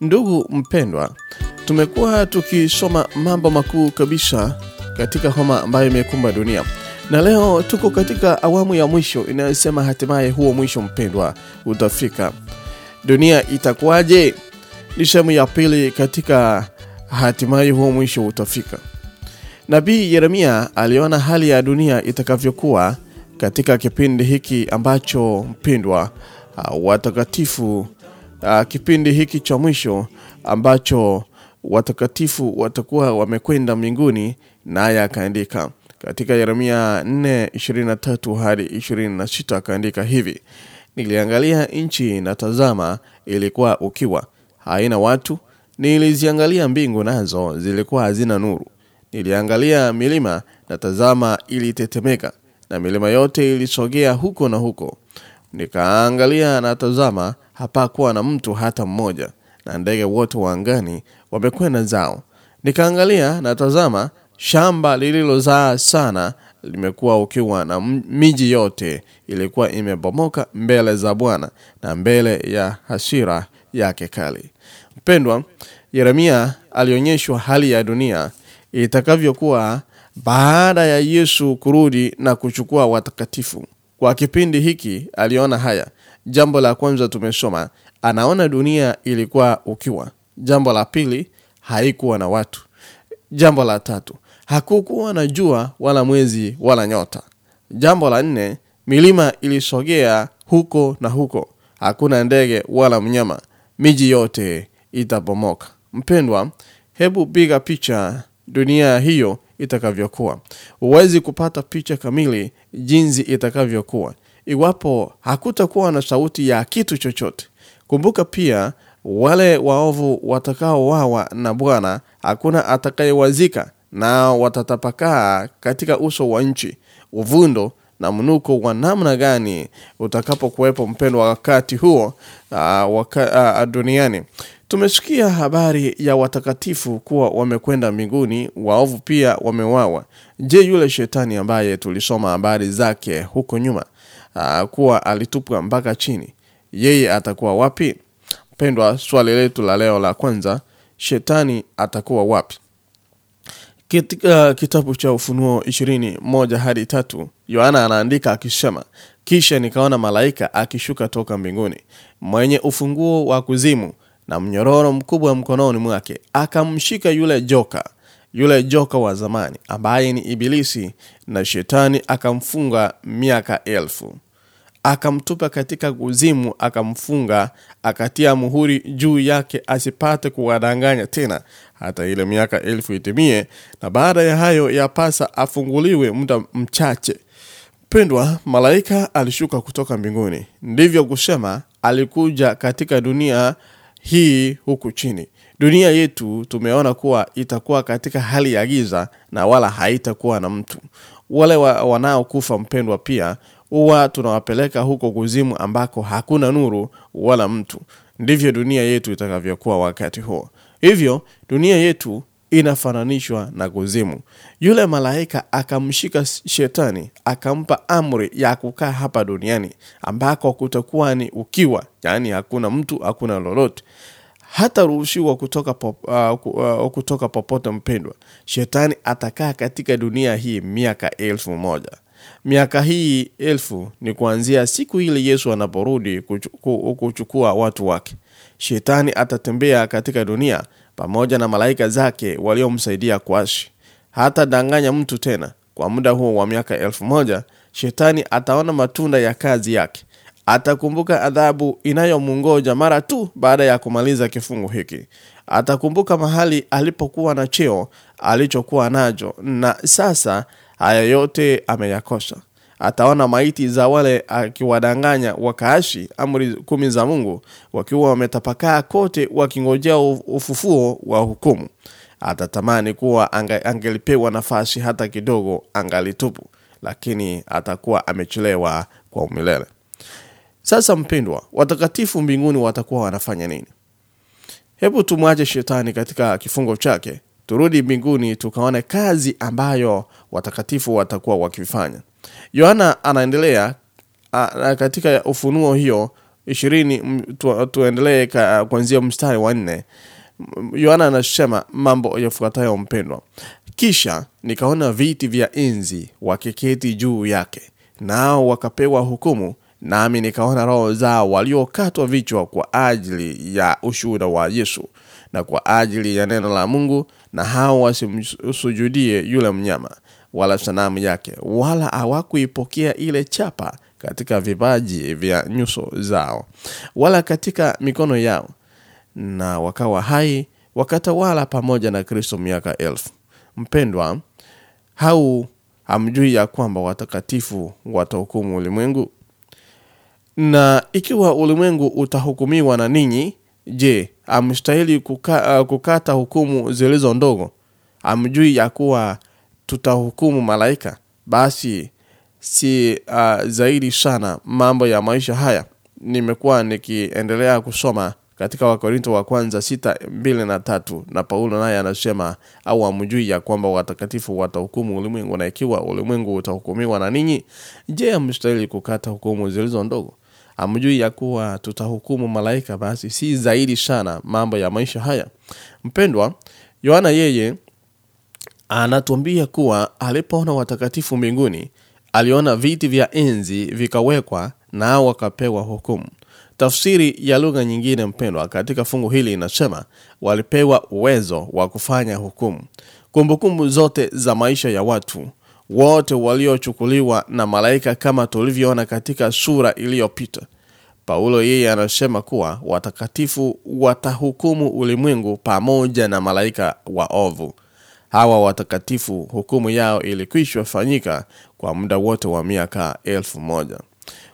Ndugu mpendwa, tumekuwa tukisoma mambo makuu kabisa katika homa ambayo imekumba dunia, na leo tuko katika awamu ya mwisho inayosema hatimaye huo mwisho mpendwa utafika. Dunia itakuwaje? Ni sehemu ya pili katika hatimaye huo mwisho utafika. Nabii Yeremia aliona hali ya dunia itakavyokuwa katika kipindi hiki ambacho mpendwa, watakatifu uh, kipindi hiki cha mwisho ambacho watakatifu watakuwa wamekwenda mbinguni, naye akaandika katika Yeremia 4:23 hadi 26, akaandika hivi: niliangalia nchi na tazama, ilikuwa ukiwa, haina watu. Niliziangalia mbingu, nazo zilikuwa hazina nuru. Niliangalia milima na tazama, ilitetemeka, na milima yote ilisogea huko na huko. Nikaangalia na tazama, hapakuwa na mtu hata mmoja, na ndege wote wa angani wamekwenda zao. Nikaangalia na tazama, shamba lililozaa sana limekuwa ukiwa, na miji yote ilikuwa imebomoka mbele za Bwana na mbele ya hasira yake kali. Mpendwa, Yeremia alionyeshwa hali ya dunia itakavyokuwa baada ya Yesu kurudi na kuchukua watakatifu. Kwa kipindi hiki aliona haya. Jambo la kwanza tumesoma, anaona dunia ilikuwa ukiwa. Jambo la pili, haikuwa na watu. Jambo la tatu, hakukuwa na jua wala mwezi wala nyota. Jambo la nne, milima ilisogea huko na huko, hakuna ndege wala mnyama, miji yote itabomoka. Mpendwa, hebu piga picha dunia hiyo itakavyokuwa. Huwezi kupata picha kamili jinsi itakavyokuwa iwapo hakutakuwa na sauti ya kitu chochote. Kumbuka pia, wale waovu watakaowawa na Bwana hakuna atakayewazika, na watatapakaa katika uso wa nchi. Uvundo na mnuko wa namna gani utakapokuwepo mpendwa, wakati huo uh, waka, uh, duniani Tumesikia habari ya watakatifu kuwa wamekwenda mbinguni, waovu pia wamewawa. Je, yule shetani ambaye tulisoma habari zake huko nyuma, aa, kuwa alitupwa mpaka chini, yeye atakuwa wapi? Mpendwa, swali letu la leo la kwanza, shetani atakuwa wapi? Katika kitabu cha Ufunuo ishirini moja hadi tatu Yohana anaandika akisema, kisha nikaona malaika akishuka toka mbinguni mwenye ufunguo wa kuzimu na mnyororo mkubwa mkononi mwake, akamshika yule joka, yule joka wa zamani ambaye ni Ibilisi na Shetani, akamfunga miaka elfu, akamtupa katika kuzimu, akamfunga, akatia muhuri juu yake, asipate kuwadanganya tena hata ile miaka elfu itimie, na baada ya hayo yapasa afunguliwe muda mchache. pendwa malaika alishuka kutoka mbinguni, ndivyo kusema alikuja katika dunia hii huku chini. Dunia yetu tumeona kuwa itakuwa katika hali ya giza na wala haitakuwa na mtu. Wale wa, wanaokufa mpendwa, pia huwa tunawapeleka huko kuzimu ambako hakuna nuru wala mtu. Ndivyo dunia yetu itakavyokuwa wakati huo. Hivyo dunia yetu inafananishwa na kuzimu. Yule malaika akamshika shetani, akampa amri ya kukaa hapa duniani ambako kutakuwa ni ukiwa, yaani hakuna mtu, hakuna lolote hata ruhusiwa kutoka, pop, uh, uh, kutoka popote. Mpendwa, shetani atakaa katika dunia hii miaka elfu moja. Miaka hii elfu ni kuanzia siku ile Yesu anaporudi kuchukua watu wake. Shetani atatembea katika dunia pamoja na malaika zake waliomsaidia kuashi. Hata danganya mtu tena. Kwa muda huo wa miaka elfu moja, shetani ataona matunda ya kazi yake. Atakumbuka adhabu inayomungoja mara tu baada ya kumaliza kifungu hiki. Atakumbuka mahali alipokuwa na cheo alichokuwa nacho, na sasa haya yote ameyakosa. Ataona maiti za wale akiwadanganya wakaashi amri kumi za Mungu wakiwa wametapakaa kote wakingojea ufufuo wa hukumu. Atatamani kuwa angelipewa nafasi hata kidogo, angalitupu, lakini atakuwa amechelewa kwa umilele. Sasa mpendwa, watakatifu mbinguni watakuwa wanafanya nini? Hebu tumwache shetani katika kifungo chake, turudi mbinguni tukaone kazi ambayo watakatifu watakuwa wakifanya. Yohana anaendelea a, katika ufunuo hiyo ishirini tu, tuendelee kuanzia mstari wa nne. Yohana anasema mambo yafuatayo mpendwa. Kisha nikaona viti vya enzi wakiketi juu yake nao wakapewa hukumu nami nikaona roho zao waliokatwa vichwa kwa ajili ya ushuhuda wa yesu na kwa ajili ya neno la mungu na hao wasimsujudie yule mnyama wala sanamu yake wala hawakuipokea ile chapa katika vipaji vya nyuso zao wala katika mikono yao na wakawa hai wakatawala pamoja na kristo miaka elfu. Mpendwa hau hamjui ya kwamba watakatifu watahukumu ulimwengu? Na ikiwa ulimwengu utahukumiwa na ninyi je amstahili kuka, uh, kukata hukumu zilizo ndogo? Amjui ya kuwa tutahukumu malaika. Basi si uh, zaidi sana mambo ya maisha haya. Nimekuwa nikiendelea kusoma katika wakorinto wa kwanza sita mbili na tatu na paulo naye anasema au amjui ya kwamba watakatifu watahukumu ulimwengu na ikiwa ulimwengu utahukumiwa na ninyi je amstahili kukata hukumu zilizo ndogo? Amjui ya kuwa tutahukumu malaika? Basi si zaidi sana mambo ya maisha haya. Mpendwa yohana yeye anatuambia kuwa alipoona watakatifu mbinguni aliona viti vya enzi vikawekwa nao wakapewa hukumu. Tafsiri ya lugha nyingine mpendwa katika fungu hili inasema walipewa uwezo wa kufanya hukumu. Kumbukumbu zote za maisha ya watu wote waliochukuliwa na malaika kama tulivyoona katika sura iliyopita. Paulo yeye anasema kuwa watakatifu watahukumu ulimwengu pamoja na malaika waovu hawa watakatifu hukumu yao ilikwishwa fanyika kwa muda wote wa miaka elfu moja.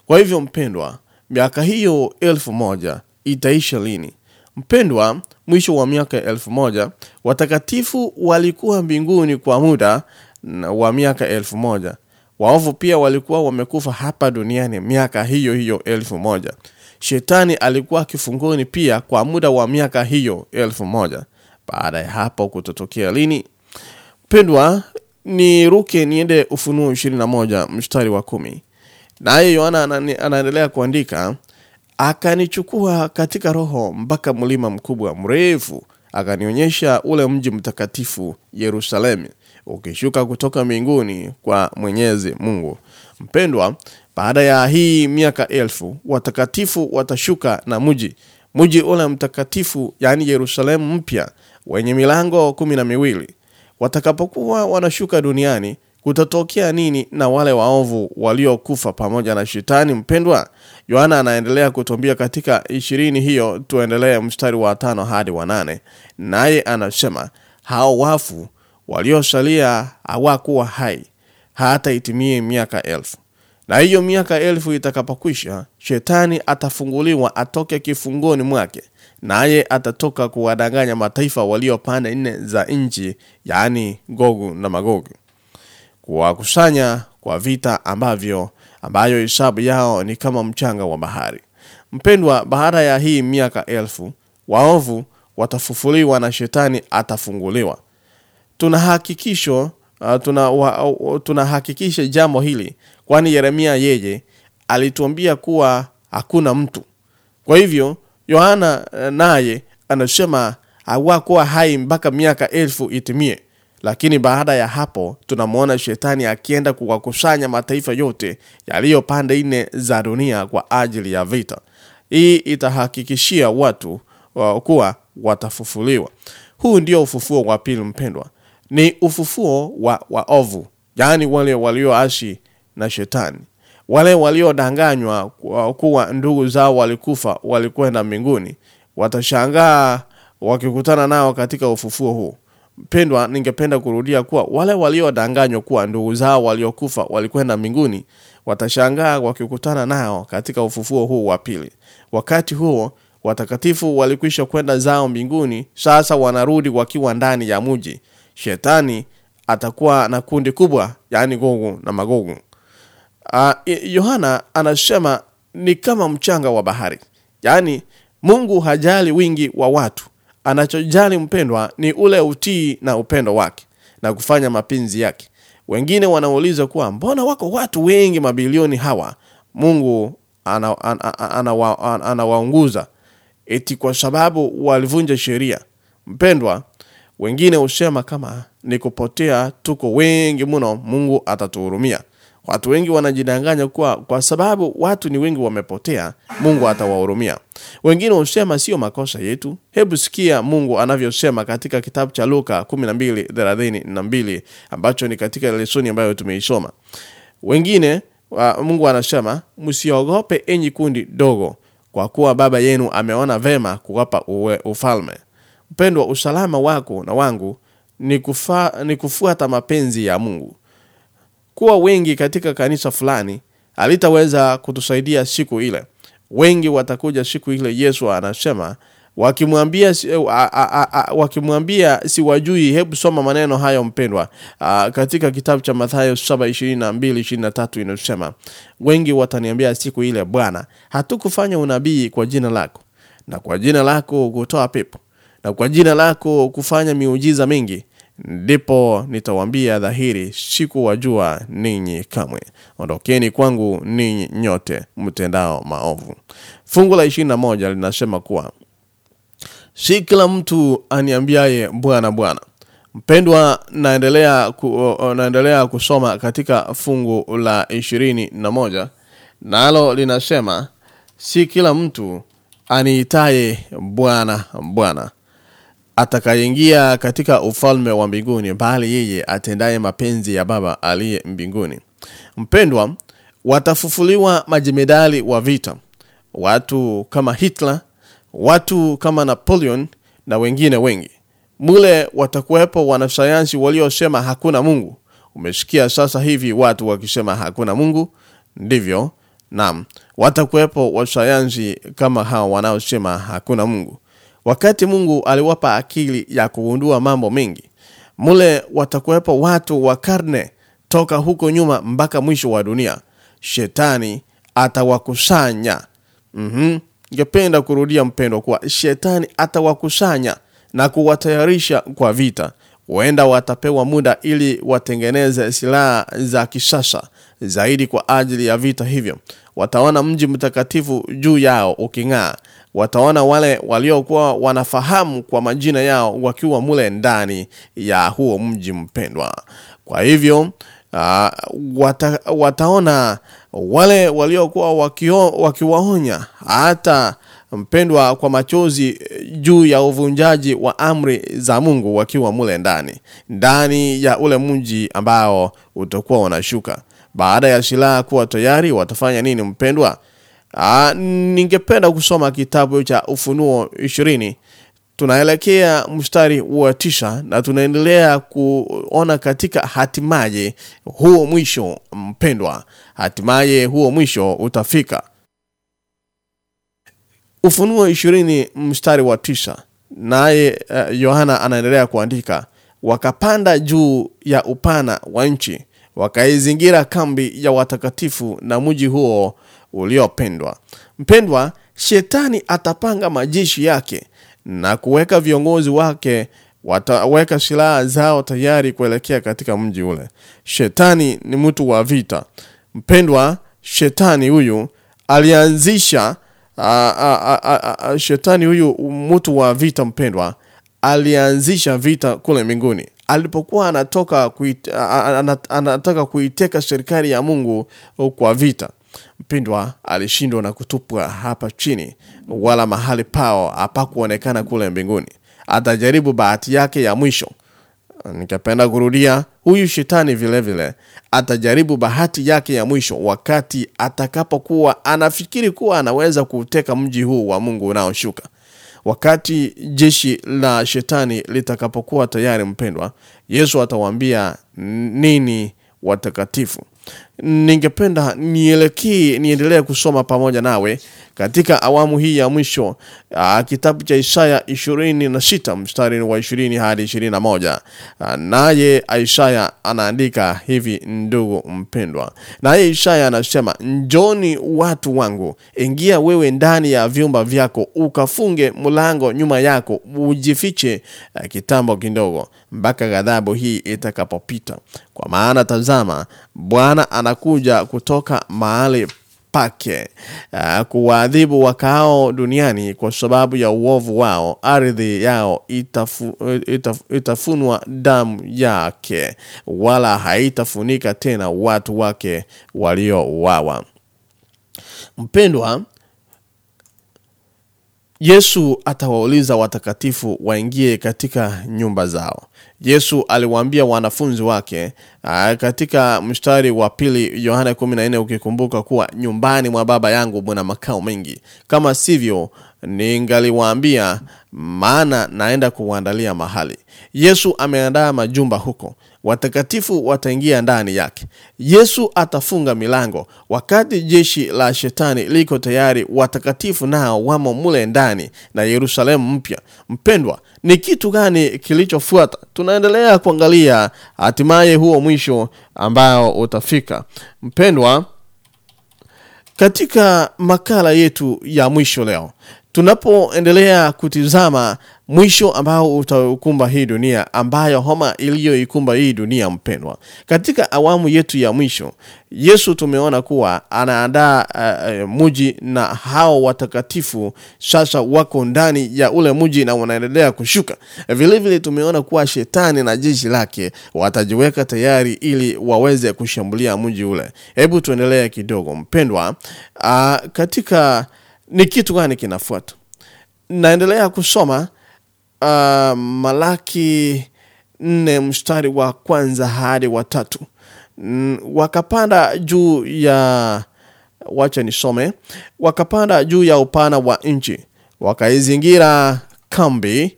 Kwa hivyo mpendwa miaka hiyo elfu moja itaisha lini? Mpendwa mwisho wa miaka elfu moja watakatifu walikuwa mbinguni kwa muda wa miaka elfu moja. Waovu pia walikuwa wamekufa hapa duniani miaka hiyo hiyo elfu moja. Shetani alikuwa kifungoni pia kwa muda wa miaka hiyo elfu moja. Baada ya hapo kutotokea lini pendwa ni ruke niende ufunuo 21 mstari wa kumi. Naye yohana anaendelea kuandika akanichukua katika roho mpaka mlima mkubwa mrefu akanionyesha ule mji mtakatifu yerusalemu ukishuka kutoka mbinguni kwa mwenyezi mungu. Mpendwa baada ya hii miaka elfu watakatifu watashuka na mji. Mji ule mtakatifu yaani yerusalemu mpya wenye milango kumi na miwili watakapokuwa wanashuka duniani kutatokea nini na wale waovu waliokufa pamoja na shetani mpendwa? Yohana anaendelea kutumbia katika ishirini hiyo tuendelee mstari wa tano hadi wa nane. Naye anasema hao wafu waliosalia hawakuwa hai hata itimie miaka elfu. Na hiyo miaka elfu itakapokwisha shetani atafunguliwa atoke kifungoni mwake naye atatoka kuwadanganya mataifa walio pande nne za nchi yaani gogu na magogu kuwakusanya kwa vita ambavyo ambayo hesabu yao ni kama mchanga wa bahari. Mpendwa baada ya hii miaka elfu waovu watafufuliwa na shetani atafunguliwa. Tuna hakikisho uh, tuna, wa, uh, tunahakikisha jambo hili kwani yeremia yeye alituambia kuwa hakuna mtu. Kwa hivyo yohana uh, naye anasema hawakuwa hai mpaka miaka elfu itimie. Lakini baada ya hapo tunamwona shetani akienda kuwakusanya mataifa yote yaliyo pande nne za dunia kwa ajili ya vita. Hii itahakikishia watu kuwa watafufuliwa. Huu ndio ufufuo wa pili mpendwa. Ni ufufuo wa waovu yaani wale walioashi na shetani wale waliodanganywa kuwa ndugu zao walikufa walikwenda mbinguni. Watashangaa wakikutana nao katika ufufuo huu. Mpendwa ningependa kurudia kuwa wale waliodanganywa kuwa ndugu zao waliokufa walikwenda mbinguni watashangaa wakikutana nao katika ufufuo huu wa pili. Wakati huo watakatifu walikwisha kwenda zao mbinguni sasa wanarudi wakiwa ndani ya mji shetani atakuwa na kundi kubwa yaani gogu na magogu uh, yohana anasema ni kama mchanga wa bahari. Yaani mungu hajali wingi wa watu. Anachojali mpendwa ni ule utii na upendo wake na kufanya mapenzi yake. Wengine wanauliza kuwa mbona wako watu wengi mabilioni hawa? Mungu anawaunguza ana, ana, ana, ana eti kwa sababu walivunja sheria. Mpendwa, wengine husema kama ni kupotea tuko wengi mno, Mungu atatuhurumia. Watu wengi wanajidanganya kuwa kwa sababu watu ni wengi wamepotea, Mungu atawahurumia. Wengine husema sio makosa yetu. Hebu sikia Mungu anavyosema katika kitabu cha Luka 12:32 ambacho ni katika lesoni ambayo tumeisoma. Wengine wa, Mungu anasema msiogope enyi kundi dogo, kwa kuwa baba yenu ameona vema kuwapa ufalme. Mpendwa, usalama wako na wangu ni, kufa, ni kufuata mapenzi ya Mungu. Kuwa wengi katika kanisa fulani alitaweza kutusaidia siku ile. Wengi watakuja siku ile, Yesu anasema wakimwambia wakimwambia siwajui. Hebu soma maneno hayo mpendwa, a, katika kitabu cha Mathayo 7:22-23 inasema wengi wataniambia siku ile, Bwana, hatukufanya unabii kwa jina lako, na kwa jina lako kutoa pepo, na kwa jina lako kufanya miujiza mingi ndipo nitawambia dhahiri, sikuwajua ninyi kamwe, ondokeni kwangu ninyi nyote mtendao maovu. Fungu la ishirini na moja linasema kuwa si kila mtu aniambiaye Bwana, Bwana. Mpendwa, naendelea, ku, naendelea kusoma katika fungu la ishirini na moja nalo linasema si kila mtu aniitaye Bwana, Bwana atakayeingia katika ufalme wa mbinguni, bali yeye atendaye mapenzi ya Baba aliye mbinguni. Mpendwa, watafufuliwa majemedali wa vita, watu kama Hitler, watu kama Napoleon na wengine wengi. Mule watakuwepo wanasayansi waliosema hakuna Mungu. Umesikia sasa hivi watu wakisema hakuna Mungu? Ndivyo, nam watakuwepo wasayansi kama hao wanaosema hakuna Mungu wakati Mungu aliwapa akili ya kugundua mambo mengi. Mule watakuwepo watu wa karne toka huko nyuma mpaka mwisho wa dunia. Shetani atawakusanya. mm-hmm. Ngependa kurudia mpendwa, kuwa shetani atawakusanya na kuwatayarisha kwa vita. Huenda watapewa muda ili watengeneze silaha za kisasa zaidi kwa ajili ya vita hivyo. Wataona mji mtakatifu juu yao uking'aa wataona wale waliokuwa wanafahamu kwa majina yao wakiwa mule ndani ya huo mji mpendwa. Kwa hivyo uh, wata, wataona wale waliokuwa wakiwaonya hata mpendwa kwa machozi juu ya uvunjaji wa amri za Mungu wakiwa mule ndani ndani ya ule mji ambao utakuwa unashuka. Baada ya silaha kuwa tayari, watafanya nini mpendwa? Aa, ningependa kusoma kitabu cha Ufunuo ishirini. Tunaelekea mstari wa tisa na tunaendelea kuona katika hatimaye huo mwisho mpendwa, hatimaye huo mwisho utafika. Ufunuo ishirini mstari wa tisa, naye Yohana uh, anaendelea kuandika, wakapanda juu ya upana wa nchi, wakaizingira kambi ya watakatifu na mji huo uliopendwa. Mpendwa, shetani atapanga majeshi yake na kuweka viongozi wake, wataweka silaha zao tayari kuelekea katika mji ule. Shetani ni mtu wa vita mpendwa. Shetani huyu alianzisha a, a, a, a, shetani huyu mtu wa vita mpendwa, alianzisha vita kule mbinguni alipokuwa anatoka kuit, anataka kuiteka serikali ya Mungu kwa vita mpendwa, alishindwa na kutupwa hapa chini, wala mahali pao hapakuonekana kule mbinguni. Atajaribu bahati yake ya mwisho. Nikapenda kurudia, huyu shetani vilevile vile, atajaribu bahati yake ya mwisho wakati atakapokuwa anafikiri kuwa anaweza kuuteka mji huu wa Mungu unaoshuka. Wakati jeshi la shetani litakapokuwa tayari, mpendwa, Yesu atawaambia nini watakatifu? Ningependa nielekee niendelee kusoma pamoja nawe katika awamu hii ya mwisho uh, kitabu cha Isaya ishirini na sita mstari wa ishirini hadi ishirini na moja. Uh, naye Isaya anaandika hivi, ndugu mpendwa, naye Isaya anasema, njoni watu wangu, ingia wewe ndani ya vyumba vyako, ukafunge mlango nyuma yako, ujifiche uh, kitambo kidogo, mpaka ghadhabu hii itakapopita, kwa maana tazama, Bwana anakuja kutoka mahali pake uh, kuwaadhibu wakao duniani kwa sababu ya uovu wao. Ardhi yao itafu, itaf, itafunwa damu yake wala haitafunika tena watu wake waliouawa. Mpendwa Yesu atawauliza watakatifu waingie katika nyumba zao. Yesu aliwaambia wanafunzi wake aa, katika mstari wa pili Yohana 14 ukikumbuka kuwa nyumbani mwa baba yangu mna makao mengi, kama sivyo ningaliwaambia, maana naenda kuwaandalia mahali. Yesu ameandaa majumba huko, watakatifu wataingia ndani yake. Yesu atafunga milango. Wakati jeshi la shetani liko tayari, watakatifu nao wamo mule ndani na Yerusalemu mpya. Mpendwa, ni kitu gani kilichofuata? Tunaendelea kuangalia hatimaye huo mwisho ambao utafika. Mpendwa, katika makala yetu ya mwisho leo tunapoendelea kutizama mwisho ambao utaukumba hii dunia ambayo homa iliyoikumba hii dunia mpendwa katika awamu yetu ya mwisho yesu tumeona kuwa anaandaa uh, muji na hao watakatifu sasa wako ndani ya ule muji na wanaendelea kushuka. Vilevile vile tumeona kuwa shetani na jeshi lake watajiweka tayari ili waweze kushambulia mji ule. Hebu tuendelee kidogo mpendwa. Uh, katika ni kitu gani kinafuata? Naendelea kusoma uh, malaki nne mstari wa kwanza hadi watatu wakapanda juu ya wacha nisome. Wakapanda juu ya upana wa nchi wakaizingira kambi.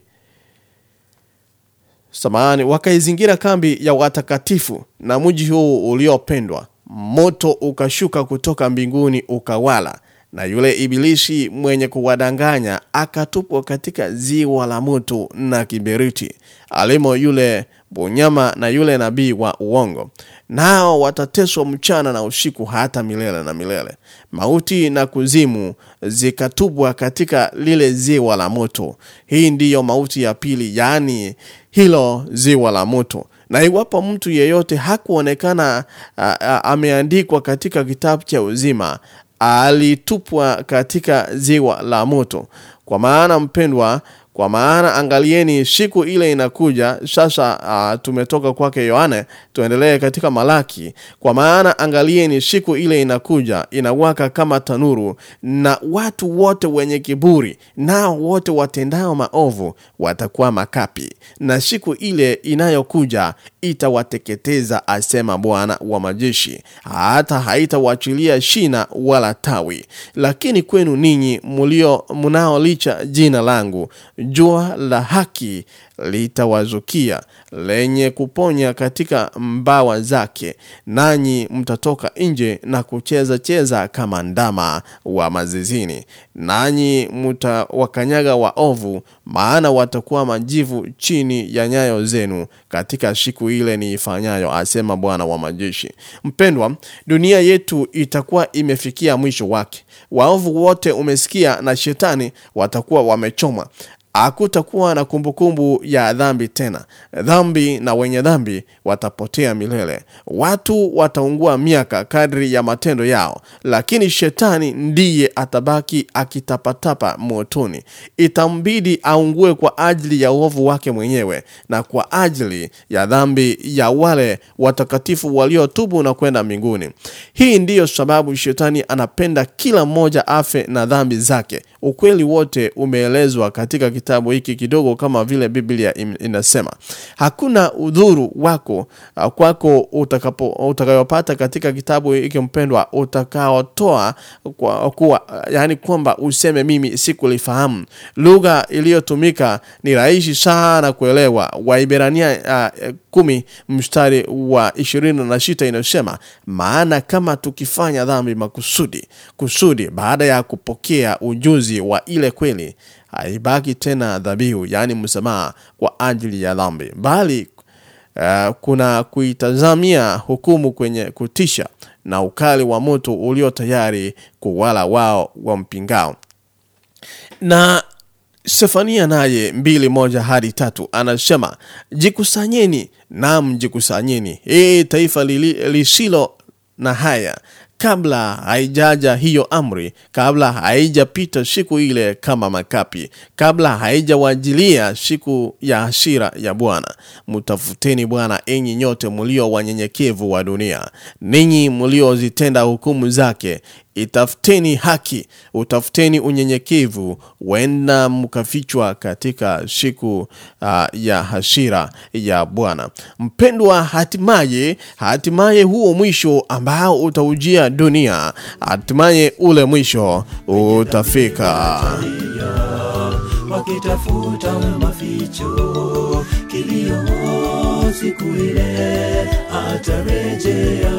Samani wakaizingira kambi ya watakatifu na mji huu uliopendwa. Moto ukashuka kutoka mbinguni ukawala na yule ibilisi mwenye kuwadanganya akatupwa katika ziwa la moto na kiberiti. Alimo yule bunyama na yule nabii wa uongo. Nao watateswa mchana na usiku hata milele na milele. Mauti na kuzimu zikatupwa katika lile ziwa la moto. Hii ndiyo mauti ya pili yaani hilo ziwa la moto. Na iwapo mtu yeyote hakuonekana ameandikwa katika kitabu cha uzima alitupwa katika ziwa la moto. Kwa maana mpendwa kwa maana angalieni siku ile inakuja. Sasa uh, tumetoka kwake yohane tuendelee katika malaki. Kwa maana angalieni siku ile inakuja inawaka kama tanuru na watu wote wenye kiburi nao wote watendao maovu watakuwa makapi na siku ile inayokuja itawateketeza asema bwana wa majeshi. Hata haitawachilia shina wala tawi. Lakini kwenu ninyi mulio mnaolicha jina langu jua la haki litawazukia lenye kuponya katika mbawa zake nanyi mtatoka nje na kucheza cheza kama ndama wa mazizini. Nanyi mtawakanyaga waovu maana watakuwa majivu chini ya nyayo zenu katika siku ile niifanyayo asema bwana wa majeshi. Mpendwa dunia yetu itakuwa imefikia mwisho wake. Waovu wote umesikia na shetani watakuwa wamechomwa hakutakuwa na kumbukumbu ya dhambi tena. Dhambi na wenye dhambi watapotea milele. Watu wataungua miaka kadri ya matendo yao lakini shetani ndiye atabaki akitapatapa motoni. Itambidi aungue kwa ajili ya uovu wake mwenyewe na kwa ajili ya dhambi ya wale watakatifu waliotubu na kwenda mbinguni. Hii ndiyo sababu shetani anapenda kila mmoja afe na dhambi zake ukweli wote umeelezwa katika kitabu hiki kidogo kama vile biblia inasema. Hakuna udhuru wako uh, kwako utakayopata katika kitabu hiki mpendwa utakaotoa kwa, kuwa yani kwamba useme mimi sikulifahamu. Lugha iliyotumika ni rahisi sana kuelewa. Waiberania uh, kumi mstari wa ishirini na sita inayosema maana kama tukifanya dhambi makusudi kusudi baada ya kupokea ujuzi wa ile kweli haibaki tena dhabihu yaani msamaha kwa ajili ya dhambi bali uh, kuna kuitazamia hukumu kwenye kutisha na ukali wa moto ulio tayari kuwala wao wa mpingao. Na Sefania naye mbili moja hadi tatu anasema jikusanyeni, nam jikusanyeni, ee taifa lisilo na haya kabla haijaja hiyo amri, kabla haijapita siku ile kama makapi, kabla haijawajilia siku ya hasira ya Bwana. Mtafuteni Bwana, enyi nyote mulio wanyenyekevu wa dunia, ninyi mliozitenda hukumu zake itafuteni haki, utafuteni unyenyekevu, wenda mkafichwa katika siku uh, ya hasira ya Bwana. Mpendwa, hatimaye hatimaye huo mwisho ambao utaujia dunia, hatimaye ule mwisho utafika. wakitafuta maficho, kilio siku ile atarejea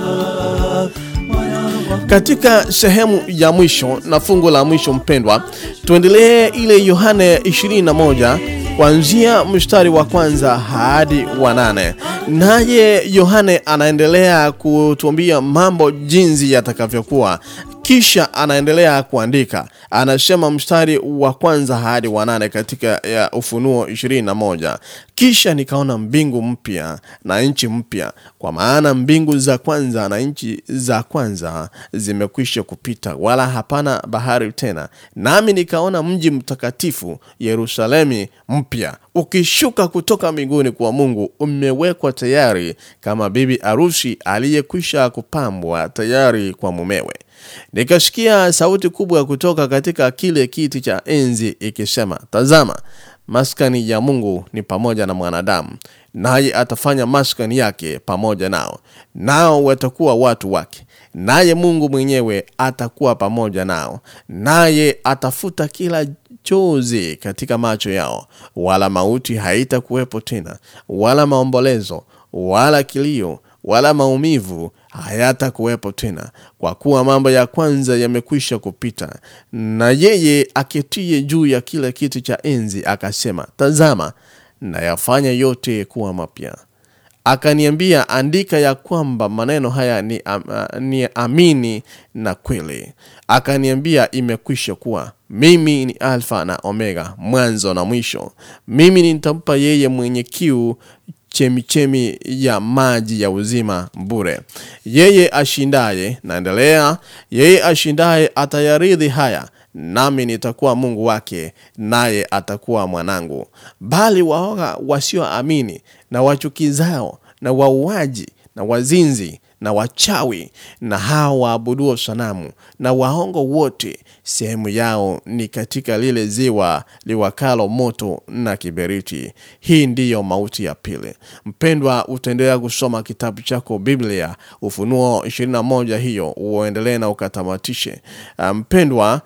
Katika sehemu ya mwisho na fungu la mwisho, mpendwa, tuendelee ile Yohane 21 kuanzia mstari wa kwanza hadi wa nane. Naye Yohane anaendelea kutuambia mambo jinsi yatakavyokuwa, kisha anaendelea kuandika, anasema mstari wa kwanza hadi wa nane katika ya Ufunuo 21, kisha nikaona mbingu mpya na nchi mpya, kwa maana mbingu za kwanza na nchi za kwanza zimekwisha kupita, wala hapana bahari tena. Nami nikaona mji mtakatifu Yerusalemi mpya ukishuka kutoka mbinguni kwa Mungu, umewekwa tayari kama bibi arusi aliyekwisha kupambwa tayari kwa mumewe. Nikasikia sauti kubwa kutoka katika kile kiti cha enzi ikisema, tazama, maskani ya Mungu ni pamoja na mwanadamu, naye atafanya maskani yake pamoja nao, nao watakuwa watu wake, naye Mungu mwenyewe atakuwa pamoja nao, naye atafuta kila chozi katika macho yao, wala mauti haitakuwepo tena, wala maombolezo, wala kilio, wala maumivu hayatakuwepo tena, kwa kuwa mambo ya kwanza yamekwisha kupita. Na yeye aketie juu ya kila kitu cha enzi akasema, tazama, nayafanya yote kuwa mapya. Akaniambia, andika ya kwamba maneno haya ni, am, ni amini na kweli. Akaniambia, imekwisha kuwa. Mimi ni Alfa na Omega, mwanzo na mwisho. Mimi nitampa yeye mwenye kiu chemichemi ya maji ya uzima bure. Yeye ashindaye, naendelea, yeye ashindaye atayaridhi haya, nami nitakuwa Mungu wake, naye atakuwa mwanangu. Bali waoga wasioamini na wachukizao na wauaji na wazinzi na wachawi na hawa waabuduo sanamu na waongo wote, sehemu yao ni katika lile ziwa liwakalo moto na kiberiti. Hii ndiyo mauti ya pili. Mpendwa, utaendelea kusoma kitabu chako Biblia, Ufunuo 21 hiyo uendelee na ukatamatishe. Mpendwa,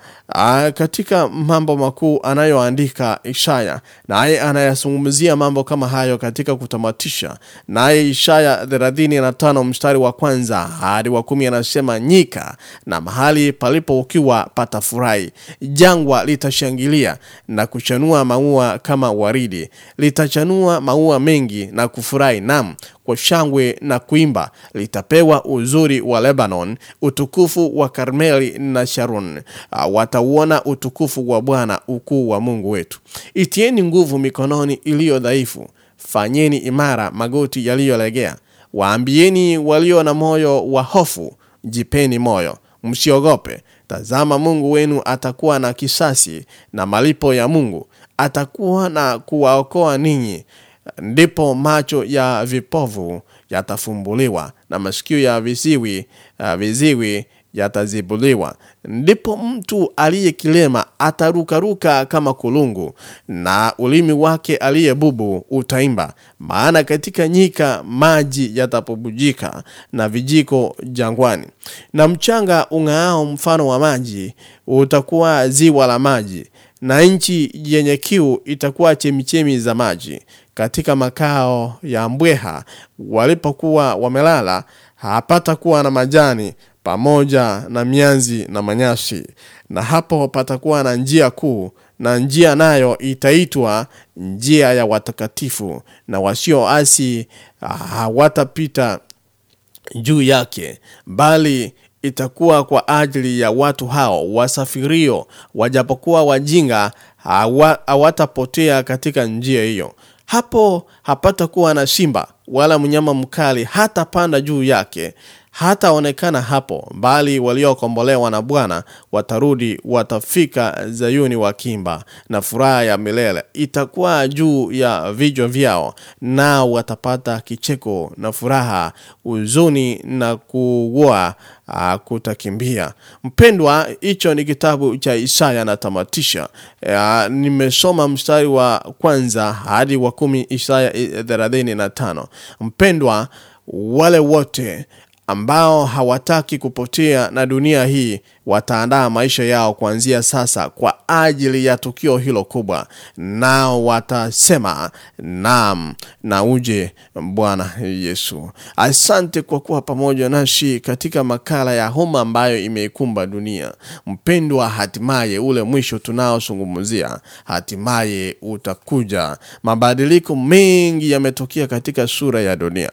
katika mambo makuu anayoandika Ishaya, naye anayasungumzia mambo kama hayo katika kutamatisha, naye Ishaya 35 mstari wa kwanza hadi wa kumi anasema, nyika na mahali palipo ukiwa patafurahi, jangwa litashangilia na kuchanua maua kama waridi, litachanua maua mengi na kufurahi, nam kwa shangwe na kuimba. Litapewa uzuri wa Lebanon, utukufu wa Karmeli na Sharon. Uh, watauona utukufu wa Bwana, ukuu wa Mungu wetu. Itieni nguvu mikononi iliyo dhaifu, fanyeni imara magoti yaliyolegea. Waambieni walio na moyo wa hofu, jipeni moyo, msiogope. Tazama, Mungu wenu atakuwa na kisasi na malipo ya Mungu atakuwa na kuwaokoa ninyi. Ndipo macho ya vipovu yatafumbuliwa na masikio ya viziwi, uh, viziwi yatazibuliwa. Ndipo mtu aliye kilema atarukaruka kama kulungu, na ulimi wake aliye bubu utaimba. Maana katika nyika maji yatapubujika, na vijiko jangwani, na mchanga ung'aao mfano wa maji utakuwa ziwa la maji, na nchi yenye kiu itakuwa chemichemi za maji. Katika makao ya mbweha walipokuwa wamelala, hapata kuwa na majani pamoja na mianzi na manyashi, na hapo patakuwa na njia kuu, na njia nayo itaitwa njia ya watakatifu, na wasioasi hawatapita juu yake, bali itakuwa kwa ajili ya watu hao wasafirio, wajapokuwa wajinga hawatapotea katika njia hiyo. Hapo hapatakuwa na simba wala mnyama mkali hata panda juu yake, hataonekana hapo, bali waliokombolewa na Bwana watarudi, watafika Zayuni wakimba, na furaha ya milele itakuwa juu ya vichwa vyao, na watapata kicheko na furaha, uzuni na kuugua kutakimbia. Mpendwa, hicho ni kitabu cha Isaya natamatisha. ya, nimesoma mstari wa kwanza hadi wa kumi, Isaya thelathini na tano. Mpendwa, wale wote ambao hawataki kupotea na dunia hii wataandaa maisha yao kuanzia sasa kwa ajili ya tukio hilo kubwa, nao watasema naam, na uje Bwana Yesu. Asante kwa kuwa pamoja nasi katika makala ya homa ambayo imeikumba dunia. Mpendwa, hatimaye ule mwisho tunaozungumzia hatimaye utakuja. Mabadiliko mengi yametokea katika sura ya dunia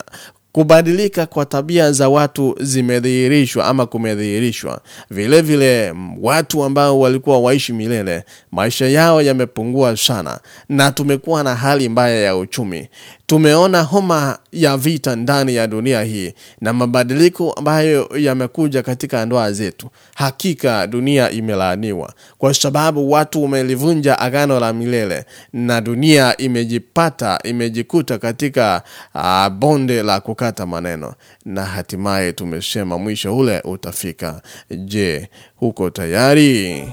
kubadilika kwa tabia za watu zimedhihirishwa ama kumedhihirishwa. Vile vile watu ambao walikuwa waishi milele, maisha yao yamepungua sana, na tumekuwa na hali mbaya ya uchumi. Tumeona homa ya vita ndani ya dunia hii na mabadiliko ambayo yamekuja katika ndoa zetu. Hakika dunia imelaaniwa kwa sababu watu wamelivunja agano la milele na dunia imejipata imejikuta katika uh, bonde la kukata maneno, na hatimaye tumesema mwisho ule utafika. Je, huko tayari?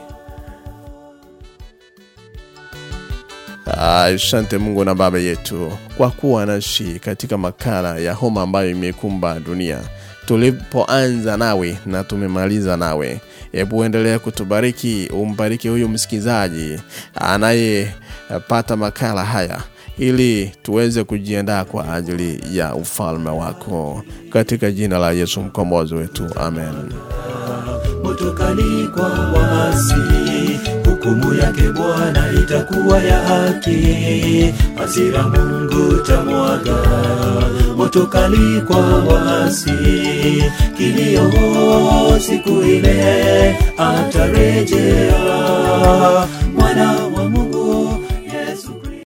Asante Mungu na Baba yetu kwa kuwa nasi katika makala ya homa ambayo imekumba dunia. Tulipoanza nawe na tumemaliza nawe, hebu endelea kutubariki, umbariki huyu msikilizaji anayepata makala haya ili tuweze kujiandaa kwa ajili ya ufalme wako, katika jina la Yesu mkombozi wetu, amen. moto kali kwa waasi, hukumu yake Bwana itakuwa ya haki, hasira Mungu tamwaga. Moto kali kwa wasi kilio siku ile atarejea